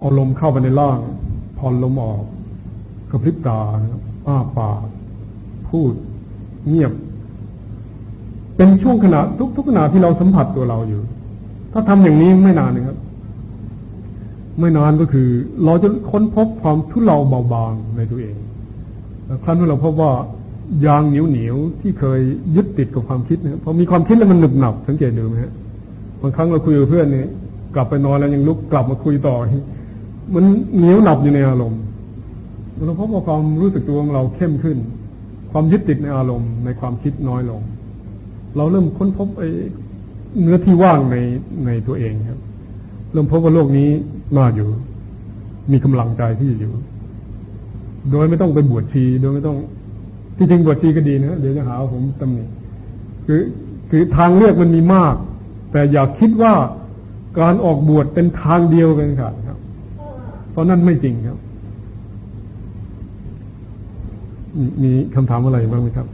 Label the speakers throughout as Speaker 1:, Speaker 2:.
Speaker 1: เอาลมเข้าไปในร่างพอลมออกกระพริบตาอ้าปากพูด เงียบ เป็นช่วงขณะทุกทุกขณะที่เราสัมผัสตัวเราอยู่ ถ้าทำอย่างนี้ไม่นานนะครับ ไม่นานก็คือ เราจะค้นพบความทุเลาเบาบางในตัวเองครั้นเมื่เราพบว่ายางเหนียวเหนียวที่เคยยึดติดกับความคิดเนี่ยพอมีความคิดแล้วมันหนึบหนับสังเกตดูไหมฮะบางครั้งเราคุยกับเพื่อนเนี่ยกลับไปนอนแล้วยังลุกกลับมาคุยต่อ มันเหนียวหนับอยู่ในอารมณ์เราพบว่าความรู้สึกตัวของเราเข้มขึ้น ความยึดติดในอารมณ์ในความคิดน้อยลง เราเริ่มค้นพบไอ้เนื้อที่ว่างในในตัวเองครับ เริ่มพบว่าโลกนี้น่าอยู่ มีกำลังใจที่จะอยู่ โดยไม่ต้องไปบวชชีโดยไม่ต้องที่จริงบวชชีก็ดีนะเดี๋ยวจะหาผมตำหนิคือคือทางเลือกมันมีมาก แต่อย่าคิดว่าการออกบวชเป็นทางเดียวกันครับ เพราะนั่นไม่จริงครับ มีคำถามอะไรบ้างไหมครับ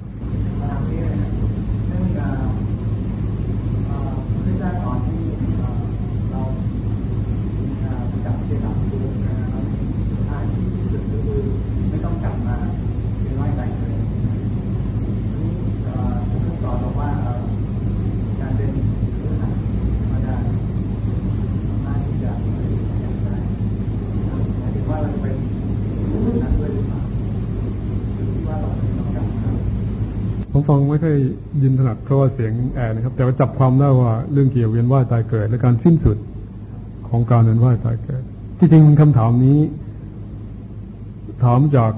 Speaker 1: ไม่ค่อยยินถนัดเพราะว่าเสียงแอร์นะครับ แต่ว่าจับความได้ว่าเรื่องเกี่ยวเวียนว่ายตายเกิด และการสิ้นสุดของการเวียนว่ายตายเกิด ที่จริงคำถามนี้ ถามจาก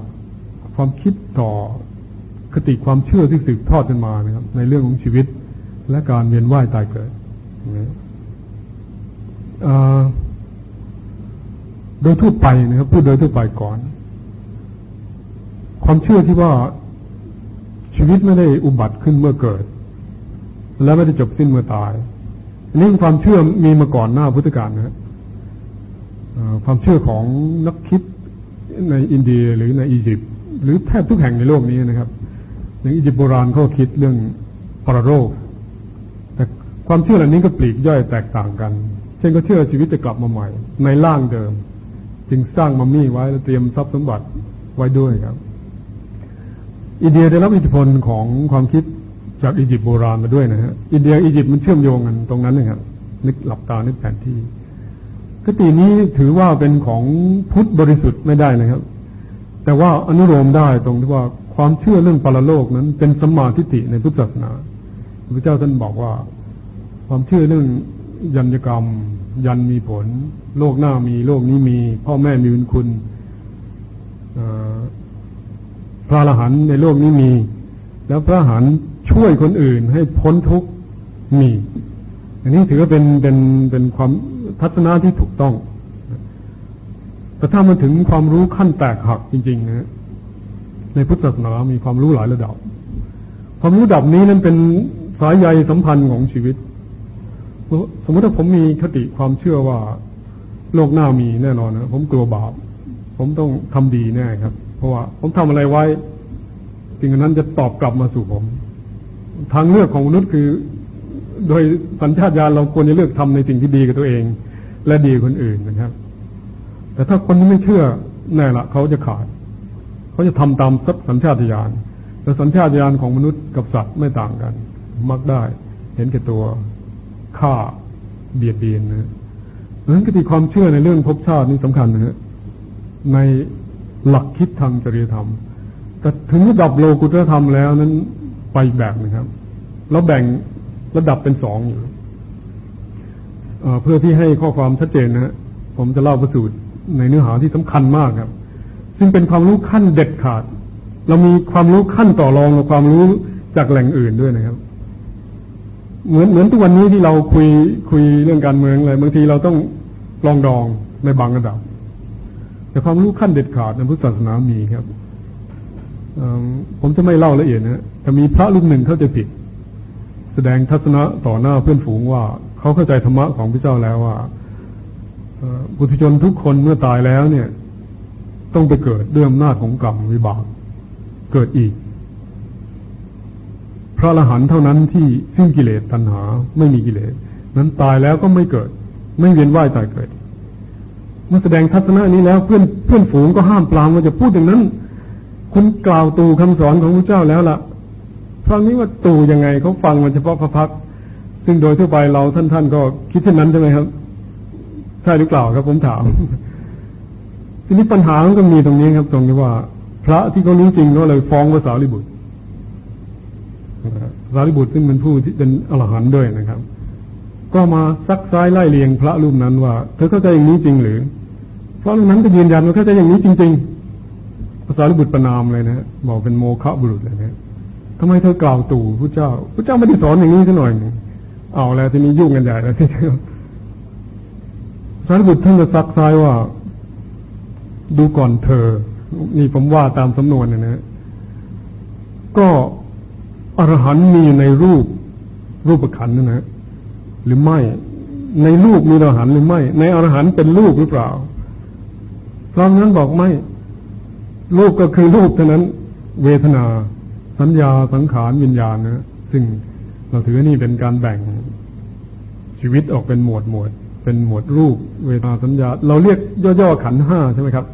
Speaker 1: ความคิดต่อคติความเชื่อที่สืบทอดกันมานะครับ ในเรื่องของชีวิต และการเวียนว่ายตายเกิดโดยทั่วไปนะครับ พูดโดยทั่วไปก่อน ความเชื่อที่ว่า ชีวิตไม่ได้อุบัติขึ้นเมื่อเกิด และไม่ได้จบสิ้นเมื่อตาย อันนี้ความเชื่อมีมาก่อนหน้าพุทธกาลนะความเชื่อของนักคิดในอินเดียหรือในอียิปต์หรือแทบทุกแห่งในโลกนี้นะครับอย่างอียิปต์โบราณเขาคิดเรื่องปรโรค แต่ความเชื่อเหล่านี้ก็ปลีกย่อยแตกต่างกัน เช่นก็เชื่อชีวิตจะกลับมาใหม่ ในร่างเดิม จึงสร้างมัมมี่ไว้แล้วเตรียมทรัพย์สมบัติไว้ด้วยครับ อินเดียได้รับอิทธิพลของความคิดจากอียิปต์โบราณมาด้วยนะฮะอินเดียอียิปต์มันเชื่อมโยงกันตรงนั้นนะครับนึกหลับตานึกแผนที่คตินี้ถือว่าเป็นของพุทธบริสุทธิ์ไม่ได้นะครับ แต่ว่าอนุโลมได้ตรงที่ว่าความเชื่อเรื่องปรโลกนั้น เป็นสมาธิิในพุทธศาสนาพระเจ้าท่านบอกว่า ความเชื่อเรื่องยัญกรรม ยันมีผล โลกหน้ามีโลกนี้มี พ่อแม่มีบุญคุณ พระอรหันต์ในโลกนี้มี แล้วพระอรหันต์ช่วยคนอื่นให้พ้นทุกข์มี อันนี้ถือว่าเป็นเป็นเป็นความทัศนะที่ถูกต้อง แต่ถ้ามันถึงความรู้ขั้นแตกหักจริงๆนะในพุทธศาสนามีความรู้หลายระดับ ความรู้ระดับนี้นั้นเป็นสายใยสัมพันธ์ของชีวิต สมมติถ้าผมมีคติความเชื่อว่า โลกหน้ามีแน่นอนนะผมกลัวบาป ผมต้องทำดีแน่ครับ เพราะว่าผมทำอะไรไว้สิ่งนั้นจะตอบกลับมาสู่ผม ทางเลือกของมนุษย์คือ โดยสัญชาตญาณเราควรจะเลือกทำในสิ่งที่ดีกับตัวเอง และดีคนอื่นนะครับ แต่ถ้าคนที่ไม่เชื่อแน่ละเขาจะขาด เขาจะทำตามสัญชาตญาณแต่สัญชาตญาณของมนุษย์กับสัตว์ไม่ต่างกัน มักได้ เห็นแก่ตัวฆ่าเบียดเบียนนะเพราะฉะนั้นกติความเชื่อในเรื่องภพชาตินี่สำคัญนะฮะใน หลักคิดทางจริยธรรม แต่ถึงระดับโลกุตธรรมแล้วนั้นไปแบบนะครับ แล้วแบ่งระดับเป็นสองอยู่เพื่อที่ให้ข้อความชัดเจนนะ ผมจะเล่าประสูตรในเนื้อหาที่สำคัญมากครับ ซึ่งเป็นความรู้ขั้นเด็ดขาด เรามีความรู้ขั้นต่อรองกับความรู้จากแหล่งอื่นด้วยนะครับ เหมือนเหมือนทุกวันนี้ที่เราคุยคุยเรื่องการเมืองอะไรบางทีเราต้องลองดองในบางระดับ แต่ความรู้ขั้นเด็ดขาดในพุทธศาสนามีครับผมจะไม่เล่าละเอียดนะแต่มีพระลูกหนึ่งเขาจะผิด แสดงทัศนะต่อหน้าเพื่อนฝูงว่าเขาเข้าใจธรรมะของพระเจ้าแล้วว่าบุตุชนทุกคนเมื่อตายแล้วเนี่ย ต้องไปเกิดด้วยอำนาจของกรรมวิบาก เกิดอีก พระอรหันต์เท่านั้นที่สิ้นกิเลสตัณหา ไม่มีกิเลสนั้นตายแล้วก็ไม่เกิด ไม่เวียนว่ายตายเกิด เมื่อแสดงทัศนะนี้แล้ว เพื่อนเพื่อนฝูงก็ห้ามปรามว่าจะพูดอย่างนั้น คุณกล่าวตู่คำสอนของพระเจ้าแล้วล่ะฟังนี้ว่าตู่ยังไงเขาฟังมาเฉพาะพระพักซึ่งโดยทั่วไปเราท่านท่านก็คิดเช่นนั้นใช่ไหมครับใช่หรือเปล่าครับผมถามทีนี้ปัญหามันก็มีตรงนี้ครับ ตรงที่ว่า พระที่เขารู้จริงก็เลยฟ้องพระสารีบุตรสารีบุตรซึ่งเป็นผู้ที่เป็นอรหันต์ด้วยนะครับ ก็มาซักซ้ายไล่เลียงพระรูปนั้นว่า เธอเข้าใจอย่างนี้จริงหรือ พระรูปนั้น ก็ยืนยันว่าเขาใจอย่างนี้จริง ๆ ภาษาลิบุตรประนามเลยนะบอกเป็นโมฆะบุรุษเลยนะทำไมเธอกล่าวตู่พระเจ้าพระเจ้าไม่ได้สอนอย่างนี้ซะหน่อยเอาแล้วทีนี้ยุ่งกันใหญ่แล้วที่สารีบุตรท่านจะซักซ้ายว่า ดูก่อนเธอ นี่ผมว่าตามสำนวนนะนะก็อรหันมีในรูป รูปขันนะนะหรือไม่ ในรูปมีอรหันหรือไม่ ในอรหันเป็นรูปหรือเปล่า พระนั้นบอกไม่รูปก็คือรูปเท่านั้น เวทนา สัญญาสังขารวิญญาณนะซึ่งเราถือนี่เป็นการแบ่งชีวิตออกเป็นหมวดหมวด เป็นหมวดรูป เวทนาสัญญา เราเรียกย่อๆขันห้าใช่ไหมครับ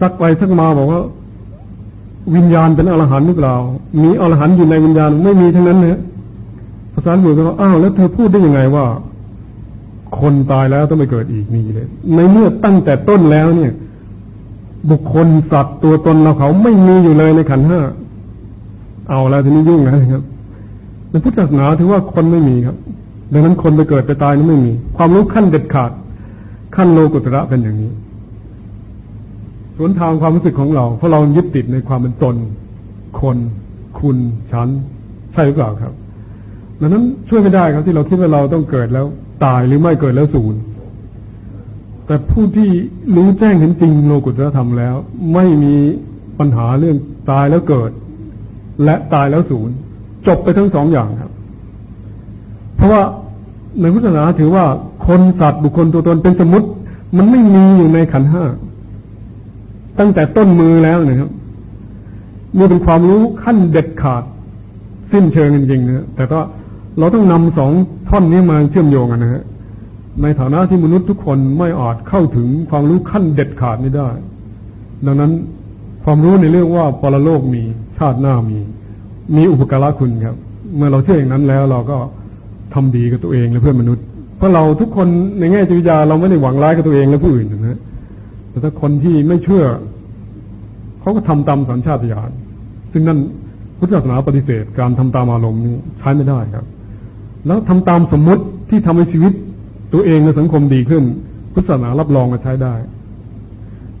Speaker 1: สักไปสักมาบอกว่า วิญญาณเป็นอรหันต์หรือเปล่ามีอรหันต์อยู่ในวิญญาณไม่มีทั้งนั้นเนี่ยภาษาบุตรก็ว่าอ้าวแล้วเธอพูดได้ยังไงว่า คนตายแล้วต้องไปเกิดอีกมีเลย ในเมื่อตั้งแต่ต้นแล้วเนี่ย บุคคลสัตว์ตัวตนเราเขาไม่มีอยู่เลยในขันห้าเอาแล้วทีนี้ยุ่งนะครับในพุทธศาสนาถือว่าคนไม่มีครับดังนั้นคนไปเกิดไปตายนั้นไม่มี ความรู้ขั้นเด็ดขาด ขั้นโลกุตระเป็นอย่างนี้สวนทางความรู้สึกของเราเพราะเรายึดติดในความเป็นตน คน คุณฉันใช่หรือเปล่าครับดังนั้นช่วยไม่ได้ครับที่เราคิดว่าเราต้องเกิดแล้ว ตายหรือไม่เกิดแล้วศูนย์แต่ผู้ที่รู้แจ้งเห็นจริงโลกุตรธรรมแล้ว ไม่มีปัญหาเรื่องตายแล้วเกิด และตายแล้วศูนย์จบไปทั้งสองอย่างครับ เพราะว่าในพุทธศาสนาถือว่าคนสัตว์บุคคลตัวตนเป็นสมมติ มันไม่มีอยู่ในขันห้าตั้งแต่ต้นมือแล้วนะครับนี่เป็นความรู้ขั้นเด็ดขาด สิ้นเชิงจริงๆนะแต่ก็ เราต้องนำสองท่อนนี้มาเชื่อมโยงกันนะฮะในฐานะที่มนุษย์ทุกคนไม่อาจเข้าถึงความรู้ขั้นเด็ดขาดนี้ได้ ดังนั้นความรู้ในเรื่องว่าปรโลกมีชาติหน้ามี มีอุปการะคุณครับ เมื่อเราเชื่ออย่างนั้นแล้ว เราก็ทำดีกับตัวเองและเพื่อนมนุษย์ เพราะเราทุกคนในแง่จิตวิทยาเราไม่ได้หวังร้ายกับตัวเองและผู้อื่นนะแต่ถ้าคนที่ไม่เชื่อเขาก็ทำตามสัญชาตญาณซึ่งนั่นพุทธศาสนาปฏิเสธการทำตามอารมณ์นี้ใช้ไม่ได้ครับ แล้วทำตามสมมติที่ทำให้ชีวิตตัวเองในสังคมดีขึ้น พุทธศาสนารับรองก็ใช้ได้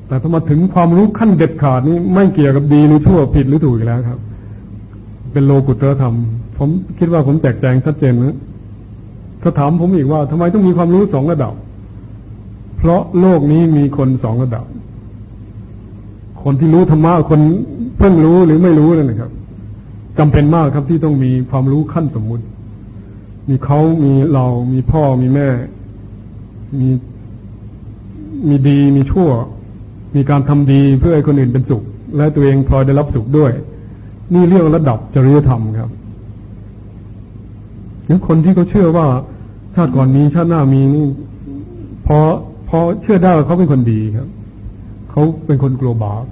Speaker 1: แต่ถ้ามาถึงความรู้ขั้นเด็ดขาดนี้ไม่เกี่ยวกับดีหรือชั่วผิดหรือถูกแล้วครับ เป็นโลกุตตรธรรม ผมคิดว่าผมแจกแจงชัดเจนนะเขาถามผมอีกว่าทำไมต้องมีความรู้สองระดับ เพราะโลกนี้มีคนสองระดับ คนที่รู้ธรรมะคนเพิ่งรู้หรือไม่รู้นั่นนะครับจำเป็นมากครับที่ต้องมีความรู้ขั้นสมมุติ มีเขามีเรา มีพ่อ มีแม่ มี มีดี มีชั่ว มีการทำดีเพื่อให้คนอื่นเป็นสุข และตัวเองพลอยได้รับสุขด้วย นี่เรื่องระดับจริยธรรมครับยังคนที่เขาเชื่อว่าชาติก่อนมีชาติหน้ามีนี่พอพอเชื่อได้ว่าเขาเป็นคนดีครับ เขาเป็นคนกลัวบาป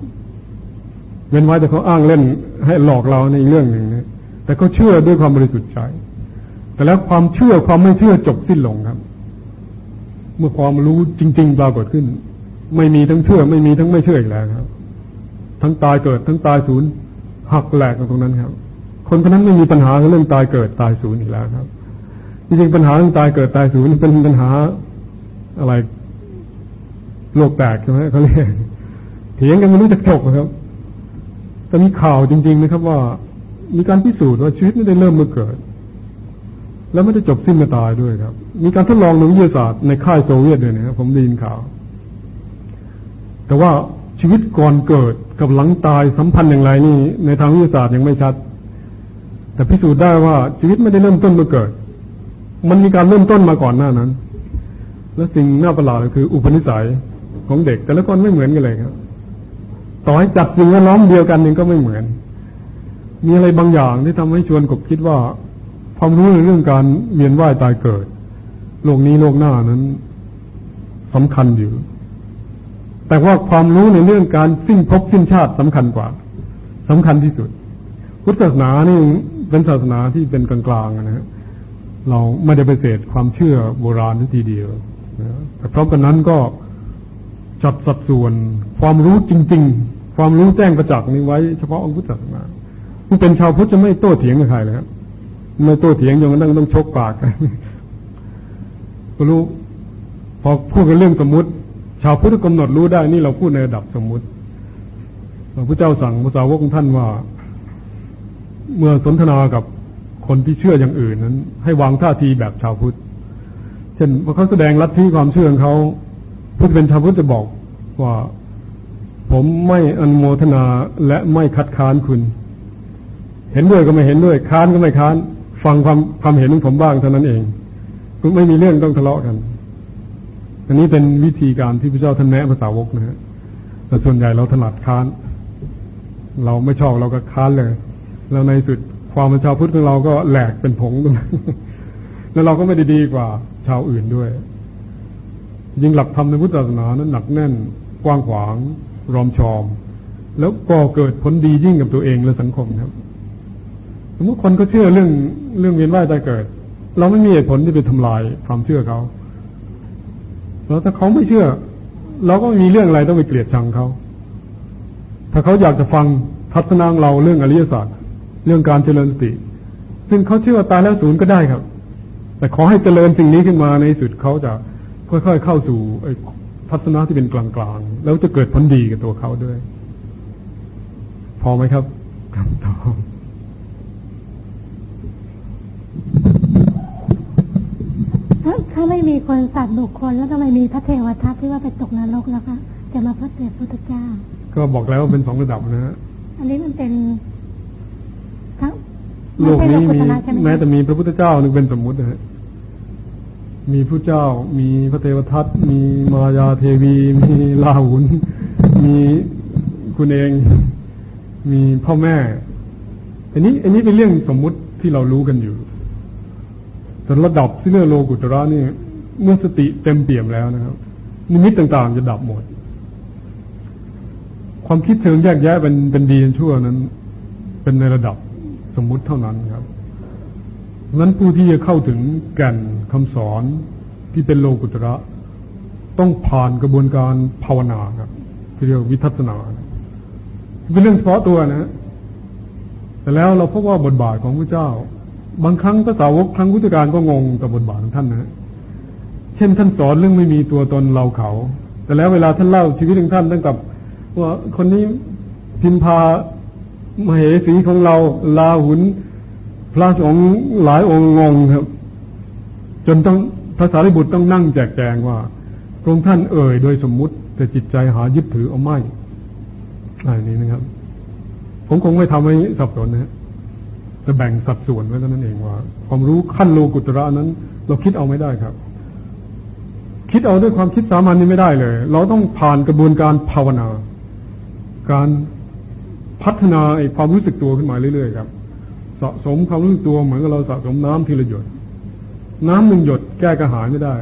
Speaker 1: เว้นไว้แต่เขาอ้างเล่นให้หลอกเราในเรื่องหนึ่งนะแต่เขาเชื่อด้วยความบริสุทธิ์ใจ แต่แล้วความเชื่อความไม่เชื่อจบสิ้นลงครับ เมื่อความรู้จริง ๆ ปรากฏขึ้น ไม่มีทั้งเชื่อ ไม่มีทั้งไม่เชื่ออีกแล้วครับ ทั้งตายเกิด ทั้งตายศูนย์หักแหลกตรงนั้นครับ คนคนนั้นไม่มีปัญหาเรื่องตายเกิดตายศูนย์อีกแล้วครับจริงๆปัญหาเรื่องตายเกิดตายศูนย์เป็นปัญหาอะไรโลกแตกใช่ไหมเขาเรียกเถียงกันไม่รู้จะจบครับแต่มีข่าวจริง ๆ นะครับ ว่ามีการพิสูจน์ว่าชีวิตไม่ได้เริ่มเมื่อเกิด แล้วไม่ได้จบสิ้นเมื่อตายด้วยครับ มีการทดลองในวิทยาศาสตร์ในค่ายโซเวียตด้วยนะครับผมได้ยินข่าว แต่ว่าชีวิตก่อนเกิดกับหลังตายสัมพันธ์อย่างไรนี่ ในทางวิทยาศาสตร์ยังไม่ชัด แต่พิสูจน์ได้ว่าชีวิตไม่ได้เริ่มต้นเมื่อเกิด มันมีการเริ่มต้นมาก่อนหน้านั้น และสิ่งน่าประหลาดคือ อุปนิสัยของเด็ก แต่ละคนไม่เหมือนกันเลยครับ ต่อให้จับสิ่งแวดล้อมเดียวกันนึงก็ไม่เหมือน มีอะไรบางอย่างที่ทำให้ชวนกบคิดว่า ความรู้ในเรื่องการเวียนว่ายตายเกิด โลกนี้โลกหน้านั้นสำคัญอยู่ แต่ว่าความรู้ในเรื่องการสิ้นภพสิ้นชาติสำคัญกว่าสำคัญที่สุด พุทธศาสนานี่เป็นศาสนาที่เป็นกลางๆนะฮะเราไม่ได้ไปเสดความเชื่อโบราณทีเดียวนะแต่พร้อมกันนั้นก็จัดสัดส่วนความรู้จริง ๆ ความรู้แจ้งประจักษ์นี้ไว้เฉพาะองค์พุทธศาสนาผู้เป็นชาวพุทธจะไม่โต้เถียงกับใครเลยครับ ไม่โต้เถียงจนกระทั่งต้องชกปากกันก็รู้พอพูดกันเรื่องสมมติ ชาวพุทธกำหนดรู้ได้นี่เราพูดในระดับสมมติพระพุทธเจ้าสั่งภาษาวกของท่านว่า เมื่อสนทนากับคนที่เชื่ออย่างอื่นนั้น ให้วางท่าทีแบบชาวพุทธเช่นพอเขาแสดงลัทธิความเชื่อของเขาผู้เป็นชาวพุทธจะบอกว่า ผมไม่อนโมทนาและไม่คัดค้านคุณ เห็นด้วยก็ไม่เห็นด้วย ค้านก็ไม่ค้าน ฟังความความเห็นของผมบ้างเท่านั้นเองคุณไม่มีเรื่องต้องทะเลาะกัน อันนี้เป็นวิธีการที่พระเจ้าท่านแนะภาษาวกนะฮะแต่ส่วนใหญ่เราถนัดค้าน เราไม่ชอบเราก็ค้านเลย แล้วในสุดความเป็นชาวพุทธของเราก็แหลกเป็นผงตรงนั้นแล้วเราก็ไม่ได้ดีกว่าชาวอื่นด้วย ยิ่งหลักธรรมในพุทธศาสนานั้นหนักแน่นกว้างขวาง รอมชอม แล้วก็เกิดผลดียิ่งกับตัวเองและสังคมครับ สมมติคนก็เชื่อเรื่องเรื่องเวียนว่ายตายเกิด เราไม่มีเหตุผลที่ไปทำลายความเชื่อเขาแล้วถ้าเขาไม่เชื่อ เราก็ไม่มีเรื่องอะไรต้องไปเกลียดชังเขาถ้าเขาอยากจะฟังทัศนาเราเรื่องอริยศาสตร์เรื่องการเจริญสติ ซึ่งเขาเชื่อว่าตายแล้วศูนย์ก็ได้ครับ แต่ขอให้เจริญสิ่งนี้ขึ้นมาในสุดเขาจะค่อยๆเข้าสู่ทัศนะที่เป็นกลางๆ แล้วจะเกิดผลดีกับตัวเขาด้วย พอไหมครับคำตอบ
Speaker 2: ถ้าไม่มีคนสัตว์บุคคลแล้วก็ไม่มีพระเทวทัตที่ว่าไปตกนรกแล้วคะจะมาพระเดชพุทธเจ้า
Speaker 1: ก็บอกแล้วว่าเป็นสองระดับนะฮะ
Speaker 2: อันนี้มันเป็น
Speaker 1: โลกนี้มีแม้แต่มีพระพุทธเจ้านึงเป็นสมมุตินะฮะมีพระเจ้า มีพระเทวทัตมีมายาเทวี มีลาหุน มีคุณเอง มีพ่อแม่อันนี้ อันนี้เป็นเรื่องสมมุติที่เรารู้กันอยู่ แต่ระดับที่เรียกโลกุตระนี่เมื่อสติเต็มเปี่ยมแล้วนะครับ นิมิตต่างๆ จะดับหมด ความคิดเชิงแยกแยะเป็นเป็นดีเป็นชั่วนั้น เป็นในระดับสมมุติเท่านั้นครับนั้นผู้ที่จะเข้าถึงแก่นคำสอนที่เป็นโลกุตระ ต้องผ่านกระบวนการภาวนาครับที่เรียกวิทัศนาเป็นเรื่องเฉพาะตัวนะแต่แล้วเราพบว่าบทบาทของพระเจ้า บางครั้งพระสาวกครั้งพุทธการก็งงกับบทบาทของท่านนะ เช่นท่านสอนเรื่องไม่มีตัวตนเราเขา แต่แล้วเวลาท่านเล่าชีวิตของท่านตั้งกับว่าคนนี้พิมพามเหสีของเราลาหุน พระสงฆ์หลายองค์งงครับ จนต้องภาษาลิบุตรต้องนั่งแจกแจงว่าพระองค์ท่านเอ่ยโดยสมมุติ แต่จิตใจหายึดถือเอาไม่อะไรนี้นะครับ ผมคงไม่ทำให้สับสนนะ จะแบ่งสัดส่วนไว้เท่านั้นเองว่า ความรู้ขั้นโลกุตระนั้น เราคิดเอาไม่ได้ครับ คิดเอาด้วยความคิดสามัญนี้ไม่ได้เลย เราต้องผ่านกระบวนการภาวนา การพัฒนาไอ้ความรู้สึกตัวขึ้นมาเรื่อยๆครับ สะสมความรู้สึกตัวเหมือนกับเราสะสมน้ำทีละหยด น้ำหนึ่งหยดแก้กระหายไม่ได้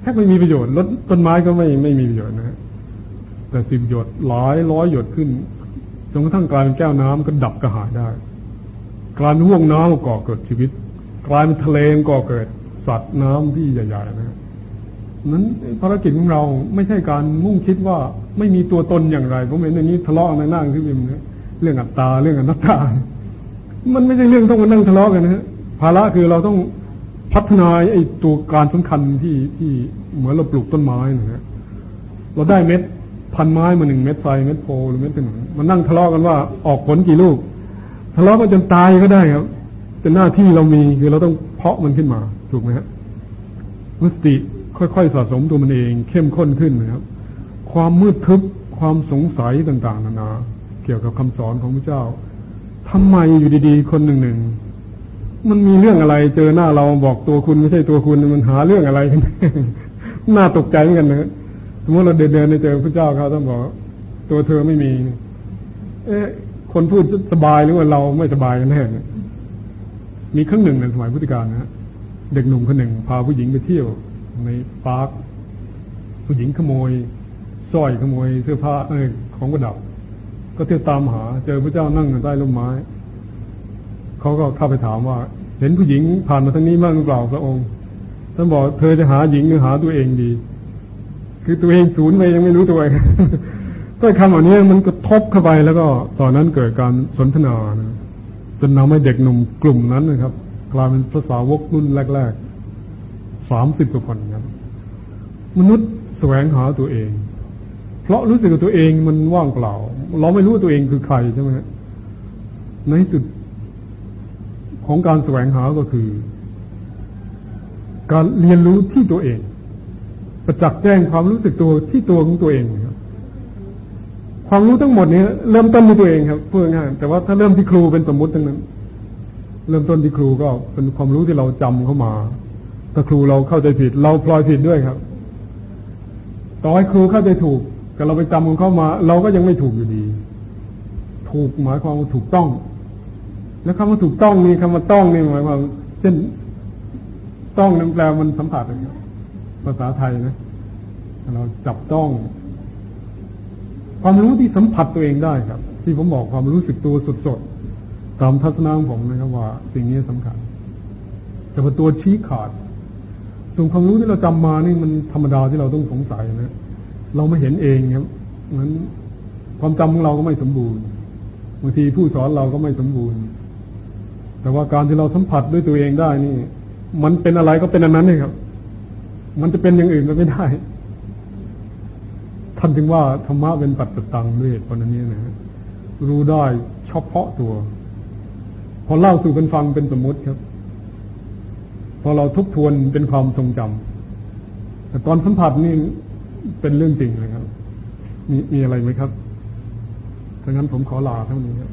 Speaker 1: แทบไม่มีประโยชน์ลดต้นไม้ก็ไม่ไม่มีประโยชน์นะแต่สิบหยดหลายร้อยหยดขึ้นจนกระทั่งกลายเป็นแก้วน้ำก็ดับกระหายได้ กลายเป็นห่วงน้ำก็ก่อเกิดชีวิต กลายเป็นทะเลก่อเกิดสัตว์น้ำที่ใหญ่ๆนะนั้นภารกิจของเราไม่ใช่การมุ่งคิดว่าไม่มีตัวตนอย่างไรผมเห็นอย่างนี้ทะเลาะในนั่งที่ริมเนี่ยเรื่องอัตตาเรื่องอนัตตา มันไม่ใช่เรื่องต้องมานั่งทะเลาะกันนะฮะภาระคือเราต้องพัฒนาไอ้ตัวการสำคัญที่ที่เหมือนเราปลูกต้นไม้นะฮะเราได้เม็ดพันไม้มาหนึ่งเม็ดไฟเม็ดโพหรือเม็ดเป็นมันนั่งทะเลาะกันว่าออกผลกี่ลูก ทะเลาะกันจนตายก็ได้ครับเป็นหน้าที่เรามีคือเราต้องเพาะมันขึ้นมา ถูกไหมฮะมุสติค่อยๆสะสมตัวมันเอง เข้มข้นขึ้นนะครับ ความมืดทึบความสงสัยต่าง ๆ นานา เกี่ยวกับคำสอนของพระเจ้าทำไมอยู่ดีๆ คนหนึ่งหนึ่งมันมีเรื่องอะไรเจอหน้าเราบอกตัวคุณไม่ใช่ตัวคุณมันหาเรื่องอะไรกันน่าตกใจเหมือนกันนะสมมติเราเดินๆในเจอพระเจ้าเขาต้องบอก ตัวเธอไม่มี เอ๊ะ คนพูดสบายหรือว่าเราไม่สบายกันแน่มีครั้งหนึ่งในสมัยพุทธกาลนะเด็กหนุ่มคนหนึ่งพาผู้หญิงไปเที่ยวในปาร์คผู้หญิงขโมยสร้อยขโมยเสื้อผ้าเออของประดับ ก็เที่ยวตามหา เจอพระเจ้านั่งอยู่ใต้ร่มไม้เขาก็เข้าไปถามว่า เห็นผู้หญิงผ่านมาทางนี้บ้างหรือเปล่าพระองค์ท่านบอกเธอจะหาหญิงหรือหาตัวเองดี คือตัวเองศูนย์ไปยังไม่รู้ตัวเอง ก็คำเหล่านี้มันกระทบเข้าไปแล้วก็ตอนนั้นเกิดการสนทนานะจนทำให้เด็กหนุ่มกลุ่มนั้นนะครับกลายเป็นภาษาวกรุ่นแรกๆสามสิบกว่าคนครับ มนุษย์แสวงหาตัวเอง เพราะรู้สึกว่าตัวเองมันว่างเปล่า เราไม่รู้ว่าตัวเองคือใครใช่ไหมในที่สุดของการแสวงหาก็คือ การเรียนรู้ที่ตัวเอง ประจักษ์แจ้งความรู้สึกตัวที่ตัวของตัวเอง ความรู้ทั้งหมดนี้เริ่มต้นที่ตัวเองครับเพื่อง่ายแต่ว่าถ้าเริ่มที่ครูเป็นสมมุติทั้งนั้น เริ่มต้นที่ครูก็เป็นความรู้ที่เราจำเข้ามาถ้าครูเราเข้าใจผิด เราพลอยผิดด้วยครับ ต่อให้ครูเข้าใจถูกแต่เราไปจำของเข้ามา เราก็ยังไม่ถูกอยู่ดี ถูกหมายความว่าถูกต้อง แล้วคำว่าถูกต้องนี่คำว่าต้องนี่หมายความเช่นต้องนั่นแปลมันสัมผัสนะครับภาษาไทยนะเราจับต้อง ความรู้ที่สัมผัสตัวเองได้ครับ ที่ผมบอกความรู้สึกตัวสดๆตามทัศนะของผมนะครับว่า สิ่งนี้สำคัญ แต่ว่าตัวชี้ขาดส่วนความรู้ที่เราจำมานี่มันธรรมดาที่เราต้องสงสัยนะเราไม่เห็นเองครับนั้นความจำของเราก็ไม่สมบูรณ์บางทีผู้สอนเราก็ไม่สมบูรณ์ แต่ว่าการที่เราสัมผัสด้วยตัวเองได้นี่ มันเป็นอะไรก็เป็นอันนั้นเองครับ มันจะเป็นอย่างอื่นมันไม่ได้านจึงว่าธรรมะเป็นปัจจตังด้วยเหตุผลนี้นะรู้ได้เฉพาะตัว พอเล่าสู่กันฟังเป็นสมมติครับ พอเราทบทวนเป็นความทรงจำแต่ตอนสัมผัสนี่เป็นเรื่องจริงเลยครับ มีมีอะไรไหมครับดังนั้นผมขอลาเท่านี้ครับ